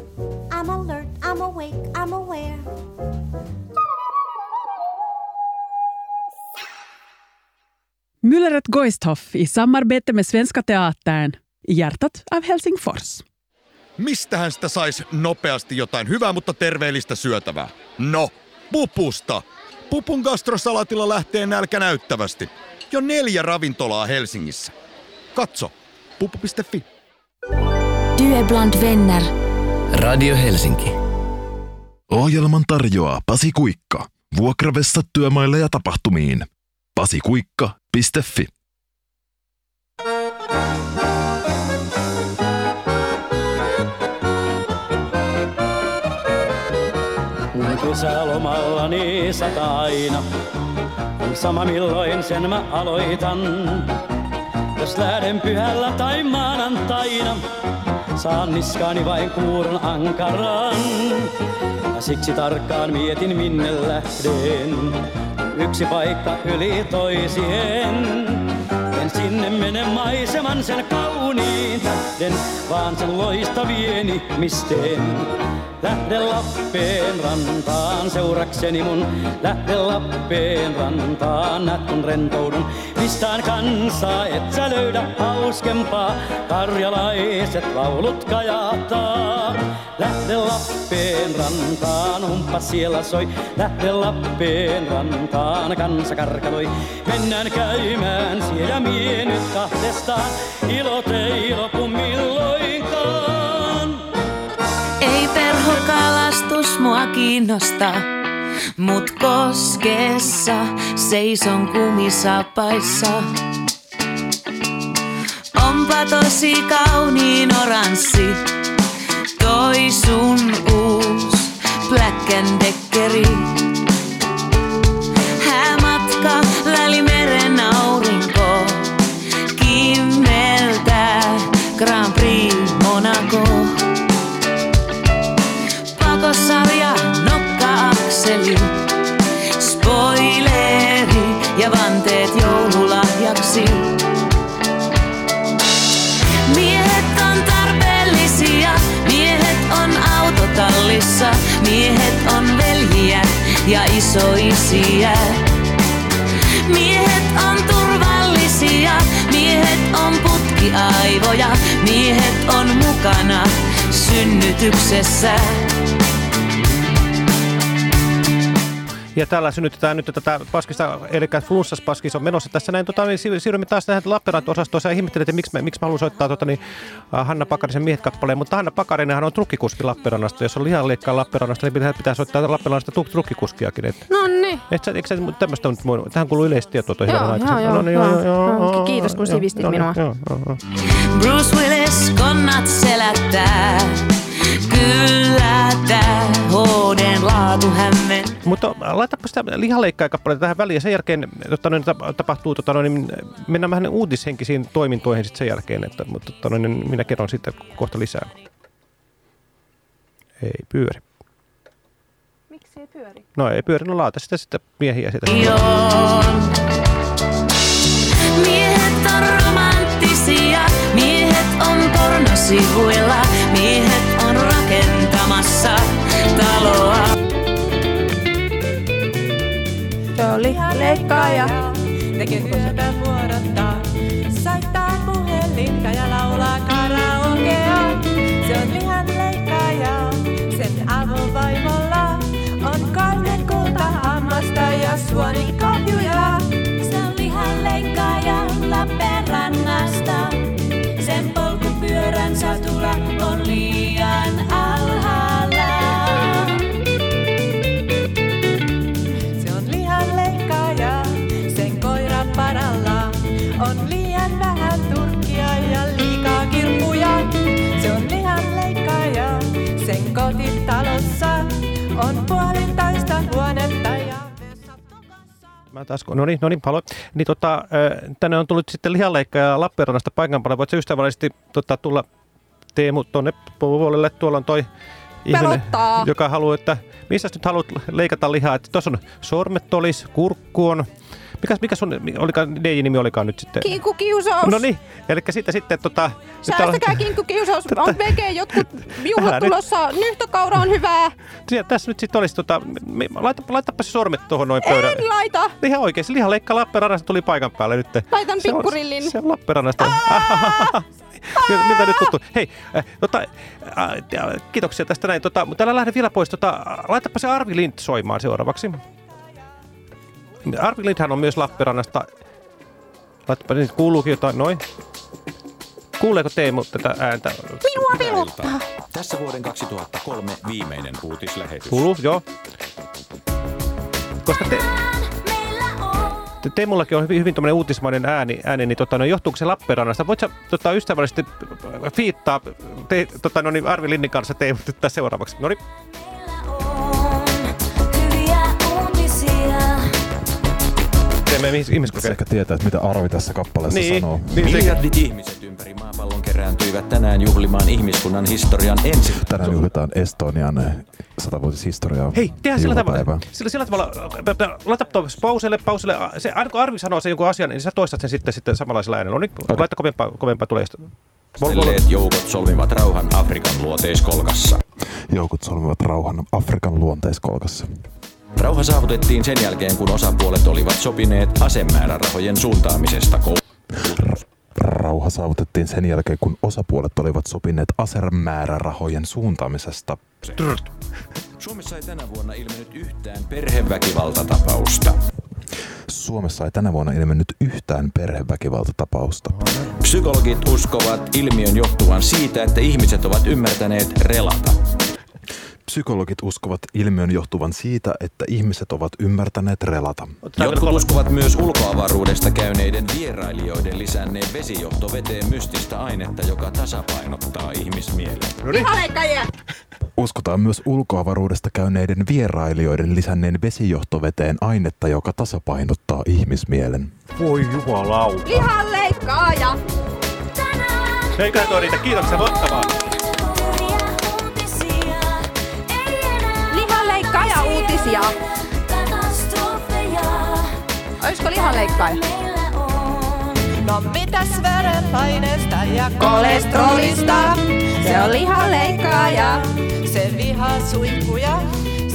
I'm alert, I'm awake, I'm aware. Mülleret Goisthoff i samarbete med Svenska Teatern i hjärtat av Helsingfors. Mistähän sitä sais nopeasti jotain hyvää, mutta terveellistä syötävää? No, pupusta! Pupun gastrosalatilla lähtee nälkä näyttävästi. Jo neljä ravintolaa Helsingissä. Katso, pupu.fi. Du är bland vänner. Radio Helsinki. Ohjelman tarjoaa Pasi Kuikka. Vuokravessa työmaille ja tapahtumiin. pasikuikka.fi kesä lomallani sata aina. On sama milloin sen mä aloitan. Jos lähden pyhällä tai maanantaina, saan niskaani vain kuuron ankaran. Ja siksi tarkkaan mietin minne lähden. Yksi paikka yli toisien. En sinne mene maiseman sen kauniin tähden, vaan sen loistavien ihmisten. Lähde Lappeen rantaan seurakseni mun, lähde Lappeen rantaan, näet kun rentoudun. Mistään kansaa et sä löydä hauskempaa, karjalaiset laulut kajahtaa. Lähde Lappeen rantaan, humppa siellä soi, lähde Lappeen rantaan, kansa karkaloi. Mennään käymään siellä mie nyt kahdestaan, ilot ei lopu milloinkaan. Mua kiinnosta, mut koskessa seison kumisapaissa. Onpa tosi kauniin oranssi, toi sun uus Black and Deckeri. Ja isoisiä. Miehet on turvallisia, miehet on putkiaivoja, miehet on mukana synnytyksessä. Ja tällä synnytetään nyt tätä paskista, eli flunssas paskis on menossa tässä näin. Tota, niin siir- siirrymme taas tähän Lappeenranta-osastoon. Ja ihmettelin, että miksi mä, miksi mä haluan soittaa tota, niin, äh, Hanna Pakarisen miehet-kappaleen. Mutta Hanna Pakarinenhan on trukkikuski Lappeenrannasta. Jos on lihanleikkaa Lappeenrannasta, niin pitää, pitää soittaa Lappeenrannasta tru- trukkikuskiakin. Et, No niin. et sä, eikö sä tämmöistä nyt voi- Tähän kuuluu yleistietoa toi Joo, joo, joo, No niin, joo, joo, joo. joo, Kiitos, kun joo, sivistit joo, minua. Joo, joo, joo. Bruce Willis konnat selättää, kyllä tää hoden laatu hämmen. Mutta laitapa sitä lihanleikkajakappaletta tähän väliin ja sen jälkeen tota, noin, tap- tapahtuu, tota, noin, mennään vähän uutishenkisiin toimintoihin sitten sen jälkeen, että, mutta tota, noin, minä kerron sitten kohta lisää. Ei pyöri. Miksi ei pyöri? No ei pyöri, no laata sitä sitten miehiä sieltä. Miehet on romanttisia, miehet on pornosivuilla, Oli leikkaaja. Tekee työtä vuorottaa. Soittaa puhelinta ja laulaa karaokea. Se on lihan leikkaaja. Sen avovaimolla on kolme kulta-hammasta ja suonikopjuja. Se on lihan leikkaaja Lappeenrannasta. Sen polkupyörän satula on liian Kotitalossa on puolintaista huonetta ja Mä taas, no niin, no niin, halo. Niin tota, tänne on tullut sitten lihanleikkaja Lappeenrannasta paikan päälle. Voitko ystävällisesti tota, tulla Teemu tuonne puolelle? Tuolla on toi ihminen, Pelottaa. joka haluaa, että missä nyt haluat leikata lihaa. Että tuossa on sormet olis, kurkku on. Mikäs, mikä sun olikaan, DJ-nimi olikaan nyt sitten? Kinkkukiusaus. No niin, eli sitten, sitten tota... Säästäkää täällä- kinkkukiusaus. On vege jotkut juhlat Älä nyt. tulossa. Nyhtökaura on hyvää. Siellä, tässä nyt sitten olisi, tota, laita, laitapa se sormet tuohon noin pöydälle. En laita. Ihan oikein, se lihanleikka Lappeenrannasta tuli paikan päälle nyt. Laitan Se on- pikkurillin. Se on Lappeenrannasta. Miltä, miltä nyt tuntuu? Hei, äh, tota, äh, kiitoksia tästä näin. Tota, mutta älä lähde vielä pois. Tota, laitapa se Arvi Lind soimaan seuraavaksi. Arvi Lindhän on myös Lappeenrannasta. Laitapa nyt, kuuluukin jotain, noin. Kuuleeko Teemu tätä ääntä? Minua pelottaa. Tässä vuoden 2003 viimeinen uutislähetys. Kuuluu, joo. Koska te, te, Teemullakin on hyvin, hyvin tämmöinen uutismainen ääni, ääni niin tota, no, johtuuko se Lappeenrannasta? Voitko sä tota, ystävällisesti fiittaa te, tota, no, niin Arvi Linnin kanssa Teemu seuraavaksi? No niin. Me ihmis- ihmiskokeet. Ehkä tietää, että mitä Arvi tässä kappaleessa Niin, sanoo. niin Miljardit ihmiset ympäri maapallon kerääntyivät tänään juhlimaan ihmiskunnan historian ensi... Tänään juhlitaan Estonian eh, satavuotishistoriaa. Hei, tehdään sillä tavalla, sillä, sillä tavalla, äh, laita tuo pauselle, pauselle. Se, aina kun Arvi sanoo sen jonkun asian, niin sä toistat sen sitten, sitten samanlaisella äänellä. No niin, laita kovempaa, kovempaa tulee. Stelleet joukot solmivat rauhan Afrikan luoteiskolkassa. Joukot solmivat rauhan Afrikan luonteiskolkassa. Rauha saavutettiin sen jälkeen, kun osapuolet olivat sopineet asemäärärahojen suuntaamisesta Rauha saavutettiin sen jälkeen, kun osapuolet olivat sopineet asermäärärahojen suuntaamisesta. Suomessa ei tänä vuonna ilmennyt yhtään perheväkivaltatapausta. Suomessa ei tänä vuonna ilmennyt yhtään perheväkivaltatapausta. Psykologit uskovat ilmiön johtuvan siitä, että ihmiset ovat ymmärtäneet relata. Psykologit uskovat ilmiön johtuvan siitä, että ihmiset ovat ymmärtäneet relata. Jotkut uskovat myös ulkoavaruudesta käyneiden vierailijoiden lisänneen vesijohtoveteen mystistä ainetta, joka tasapainottaa ihmismielen. Lihaleikkaajia! Uskotaan myös ulkoavaruudesta käyneiden vierailijoiden lisänneen vesijohtoveteen ainetta, joka tasapainottaa ihmismielen. Voi jumalauta. Lihanleikkaaja! Eiköhän tuo riitä. Kiitoksia, mahtavaa. Uutisia! Olisiko lihanleikkaaja? No mitäs verenpaineesta ja Kolesterolista, se on lihanleikkaaja. Se vihaa suihkuja,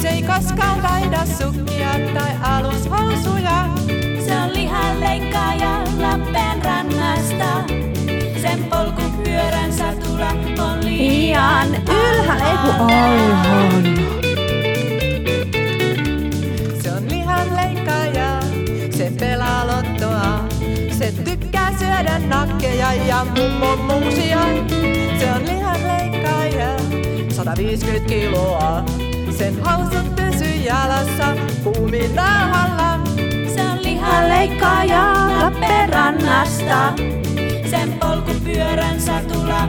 se ei koskaan vaihda sukkia tai alushousuja. Se on lihanleikkaaja Lappeenrannasta. Sen polkupyörän satula on liian ylhäällä, ei kun alhaalla. Syödä nakkeja ja mummon muusia. Se on lihanleikkaaja, 150 kiloa. Sen hausut pysyy jalassa, kuumin nauhalla. Se on lihanleikkaaja Lappeenrannasta. Sen polkupyörän satula.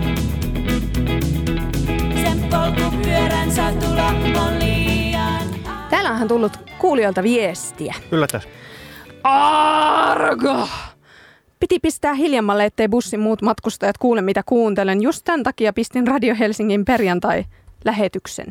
Sen polkupyörän satula on liian Täällä onhan tullut kuulijoilta viestiä. Yllätä. Argo! Piti pistää hiljemmalle, ettei bussin muut matkustajat kuule, mitä kuuntelen. Just tämän takia pistin Radio Helsingin perjantai-lähetyksen.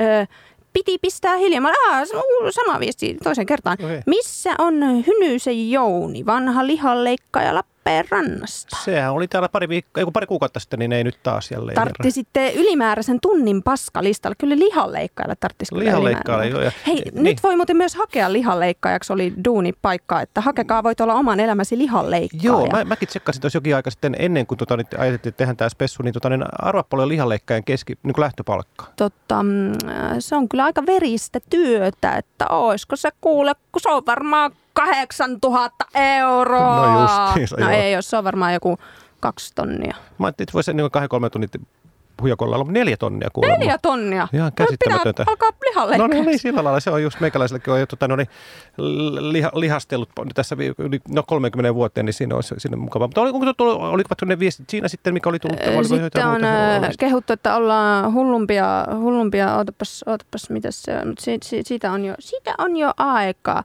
Öö, piti pistää hiljemmalle. Aa, sama viesti toisen kertaan. Okei. Missä on Hynysen Jouni, vanha lihanleikkaaja Lappeenrannasta? Sehän oli täällä pari, viikkoa, ei pari kuukautta sitten, niin ei nyt taas jälleen. Tartti sitten ylimääräisen tunnin paskalistalla. Kyllä lihanleikkaajalle tarttisi kyllä Lihanleikkaajalle, joo, ja- Hei, niin. nyt voi muuten myös hakea lihanleikkaajaksi, oli duunipaikka, että hakekaa, voit olla oman elämäsi lihanleikkaaja. Joo, mä, mäkin tsekkasin tuossa jokin aika sitten ennen kuin tota, nyt ajateltiin, että tehdään tämä spessu, niin, tota, niin arvaa paljon lihanleikkaajan keski, niin kuin lähtöpalkka. Totta, mm, se on kyllä aika veristä työtä, että oisko se kuule, kun se on varmaan 8000 euroa. No justiinsa, No joo. ei, jos se on varmaan joku kaksi tonnia. Mä ajattelin, että voisi niin kahden kolme tunnin huijakolla olla neljä tonnia kuulemma. Neljä tonnia. Ihan No, käsittämätöntä. Pitää alkaa No lihanleikkaajaksi. niin, niin, sillä lailla. Se on just meikäläiselläkin on jo tota, no niin, liha, lihastellut tässä yli no 30 vuoteen, niin siinä olisi sinne mukavaa. Mutta oli, onko tullut, oliko ne viestit siinä sitten, mikä oli tullut? Oliko Sitten on muuta? äh, kehuttu, että ollaan hullumpia, hullumpia ootapas, ootapas mitä se on, si, si, siitä, on jo, siitä on jo aikaa.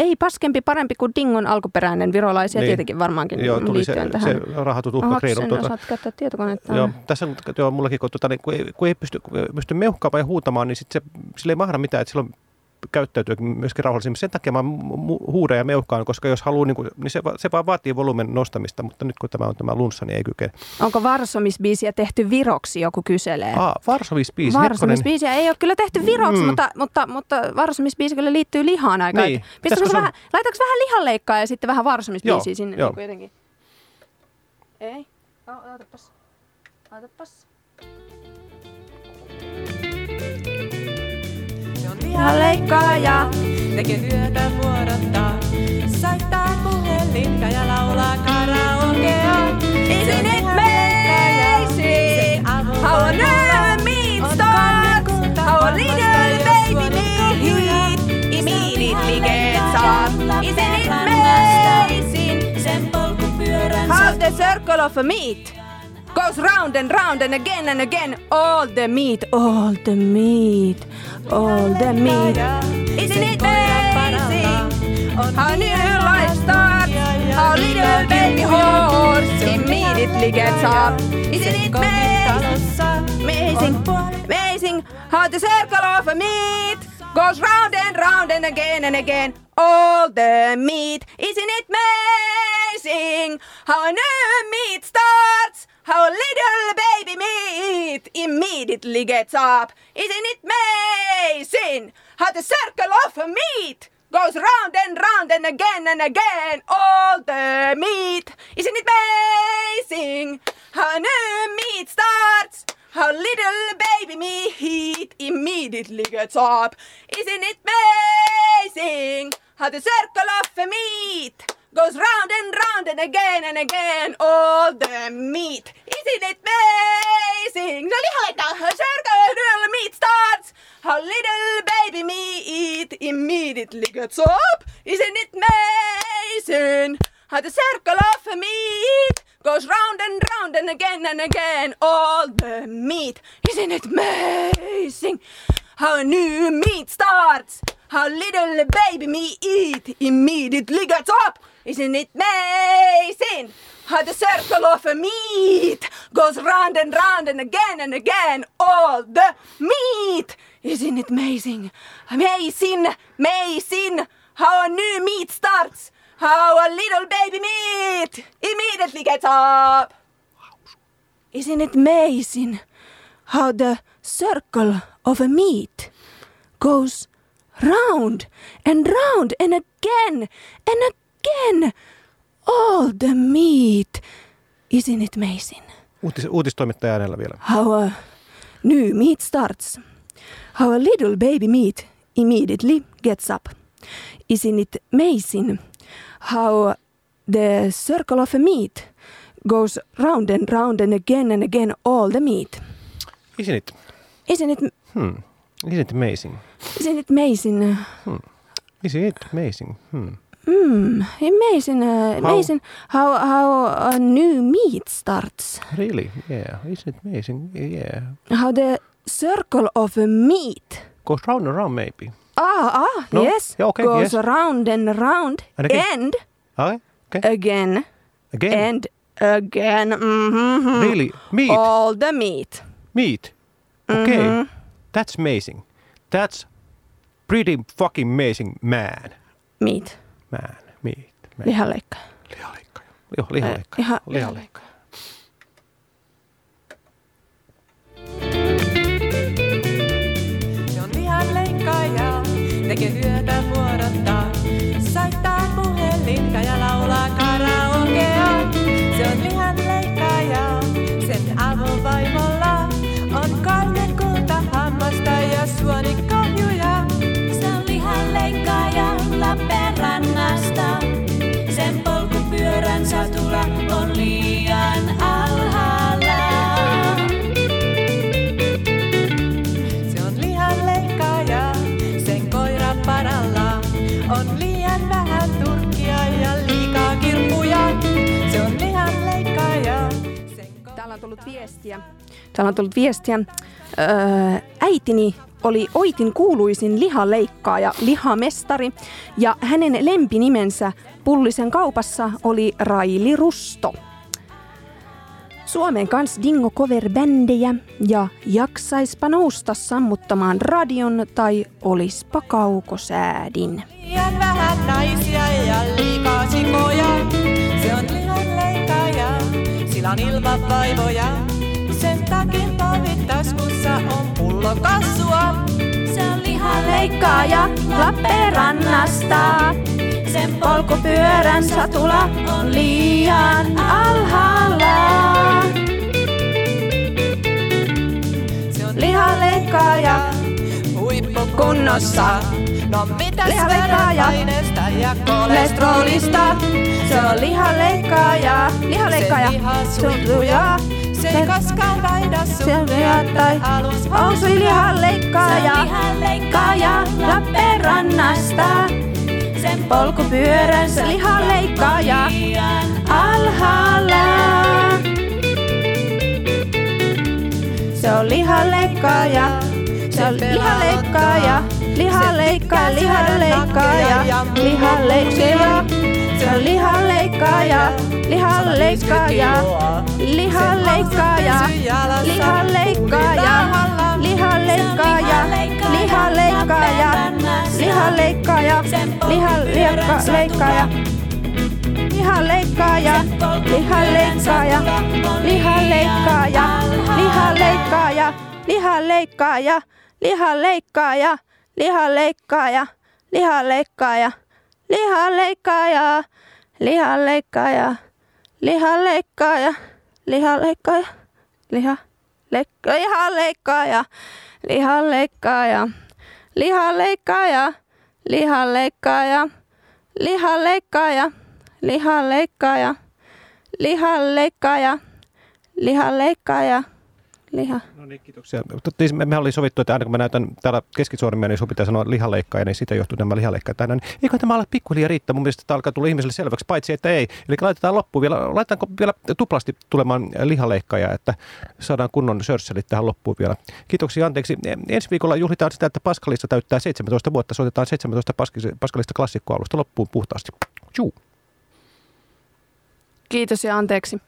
Ei paskempi parempi kuin Dingon alkuperäinen virolaisia Niin. tietenkin varmaankin Joo, tuli se- liittyen se tähän. rahatut uhkakriinu Oot sen, tuota- osaat käyttää tietokonetta. Joo, tässä joo, mullakin, kun, tuota, niin, kun, ei, kun ei pysty, pysty meuhkaamaan ja huutamaan, niin sit se, sille ei mahda mitään, että silloin käyttäytyy myöskin rauhallisemmin. Sen takia mä huudan ja meuhkaan, koska jos haluaa, niin, kuin, niin se, se vaan vaatii volyymen nostamista, mutta nyt kun tämä on tämä lunssa, niin ei kykene. Onko Varsomisbiisiä tehty viroksi, joku kyselee. Ah, Varsovis-biisi, hetkonen. Varsomisbiisiä ei ole kyllä tehty viroksi, Mm. mutta, mutta, mutta Varsomisbiisi kyllä liittyy lihaan aika. Niin. Pistätkö Pitäisikö se sun- vähän, laitaanko vähän lihanleikkaa ja sitten vähän Varsomisbiisiä sinne joo. niin kuin jotenkin? Ei. Oh, otapas. Otapas. Lihanleikkaaja tekee työtä vuorotta. Soittaa puhelinta ja laulaa karaokea. Isn't it amazing how a new meat starts? How a little baby meat immediately gets on. Isn't it amazing how the circle of a meat goes round and round and again and again? All the meat, all the meat, all the meat. Isn't it amazing? How new life starts. How little baby horse immediately gets up. Isn't it amazing? Amazing, how the circle of a meat goes round and round and again and again. All the meat. Isn't it amazing how a new meat starts? How little baby meat immediately gets up. Isn't it amazing how the circle of meat goes round and round and again and again? All the meat. Isn't it amazing how new meat starts? How little baby meat immediately gets up. Isn't it amazing how the circle of meat goes round and round and again and again? All the meat. Isn't it amazing? Lihaita, how circle meat starts. How little baby meat immediately gets up. Isn't it amazing? How the circle of meat goes round and round and again and again. All the meat. Isn't it amazing? How new meat starts. How little baby meat immediately gets up. Isn't it amazing? How the circle of a meat goes round and round and again and again. All the meat. Isn't it amazing? Amazing, amazing. How a new meat starts. How a little baby meat immediately gets up. Isn't it amazing how the circle of a meat goes round and round and again and again? All the meat. Isn't it amazing? Uutis, uutistoimittaja äänellä vielä. How a new meat starts. How a little baby meat immediately gets up. Isn't it amazing how the circle of a meat goes round and round and again and again all the meat? Isn't it? Isn't it Hmm. Isn't it amazing? isn't it amazing? Hmm. Isn't it amazing? Hmm. Hmm, amazing, uh, amazing how how a new meat starts. Really? Yeah. Isn't it amazing? Yeah. How the circle of meat Goes round and round maybe. ah ah No? yes Yeah, okay, goes yes. round and round And again. and Okay. again Again. and again. mhm. Really? Meat? All the meat. Meat. Okay. Mhm. That's amazing. That's pretty fucking amazing man. Meat. Man. Meat. Man. Lihaleikka. Joo, lihaleikka. Liha, Lihaleikka. Se on lihan leikkaaja, tekee yötä vuorottaa. Soittaa puhelinta ja laulaa viestiä. Täällä on tullut viestiä. Öö, äitini oli Oitin kuuluisin lihaleikkaaja, lihamestari, ja hänen lempinimensä pullisen kaupassa oli Raili Rusto. Suomen kans dingo cover-bändejä ja jaksaispa nousta sammuttamaan radion tai olispa kaukosäädin. Vähän naisia ja liikaa. Se on lihan leikkaaja, sillä on ilmavaivoja. Sen takin povit taskussa on pullo kassua. Se on lihanleikkaaja Lappeenrannasta. Sen polkupyörän satula on liian alhaalla. Se on lihanleikkaaja, huippukunnossa. No mitäs verenpaineesta ja kolesterolista? Se on lihanleikkaaja, lihanleikkaaja, Se lihasuttuja, se ei koskaan vaihda sukkia tai alus housui lihanleikkaaja, Se on lihanleikkaaja Lappeenrannasta. Sen Polkupyöränsä lihanleikkaaja, liian alhaalla. Se on lihanleikkaaja, se on lihanleikkaaja, Lihanleikkaaja, lihanleikkaaja, lihanleikkaaja. Se on lihanleikkaaja, lihanleikkaaja, lihanleikkaaja, lihanleikkaaja, lihanleikkaaja, lihanleikkaaja, lihanleikkaaja, lihanleikkaaja, lihanleikkaaja, lihanleikkaaja, lihanleikkaaja, lihanleikkaaja, lihanleikkaaja, lihanleikkaaja, lihanleikkaaja, lihanleikkaaja, lihanleikkaaja, lihanleikkaaja, lihanleikkaaja, lihanleikkaaja, liha, leikka, lihanleikkaaja, lihanleikkaaja, lihanleikkaaja, lihanleikkaaja, lihanleikkaaja, lihanleikkaaja, lihanleikkaaja, lihanleikkaaja, liha. No niin, kiitoksia. Totta, siis me, me oli sovittu, että aina kun mä näytän täällä keskisuorimia, niin sun pitää sanoa lihaleikkaaja, niin siitä johtuu nämä lihaleikkajat tänään. Niin eikö tämä ole pikkuhiljaa riittää? Mun mielestä tämä alkaa tulla ihmiselle selväksi, paitsi että ei. Eli laitetaan loppuun vielä, laitetaanko vielä tuplasti tulemaan lihaleikkaaja, että saadaan kunnon sörsselit tähän loppuun vielä. Kiitoksia, anteeksi. Ensi viikolla juhlitaan sitä, että Paskalista täyttää 17 vuotta. Soitetaan 17 Paskis- Paskalista klassikkoalusta loppuun puhtaasti. Juu. Kiitos ja anteeksi.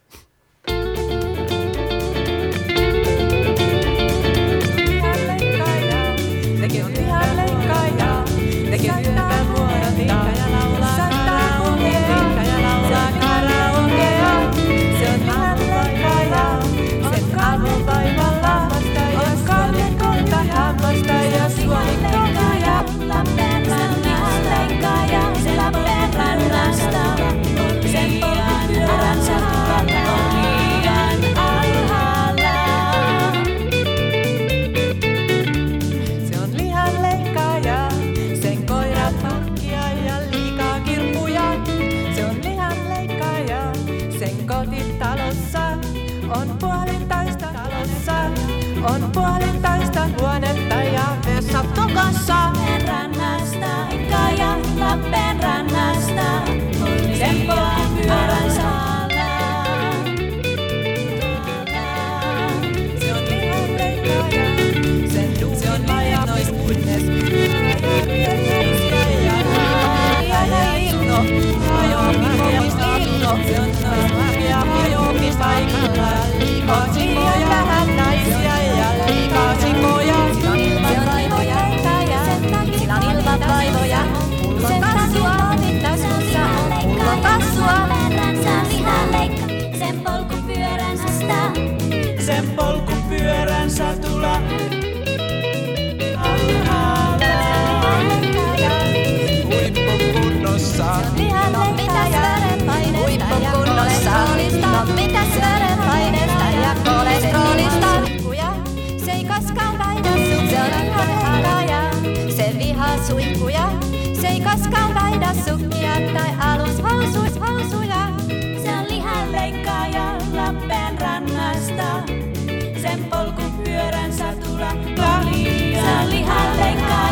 Koskaan vaihda sukkia tai alushousuja. Se on lihanleikkaaja Lappeenrannasta. Sen polkupyöränsä tula Se on lihanleikkaaja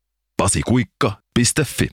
pasikuikka.fi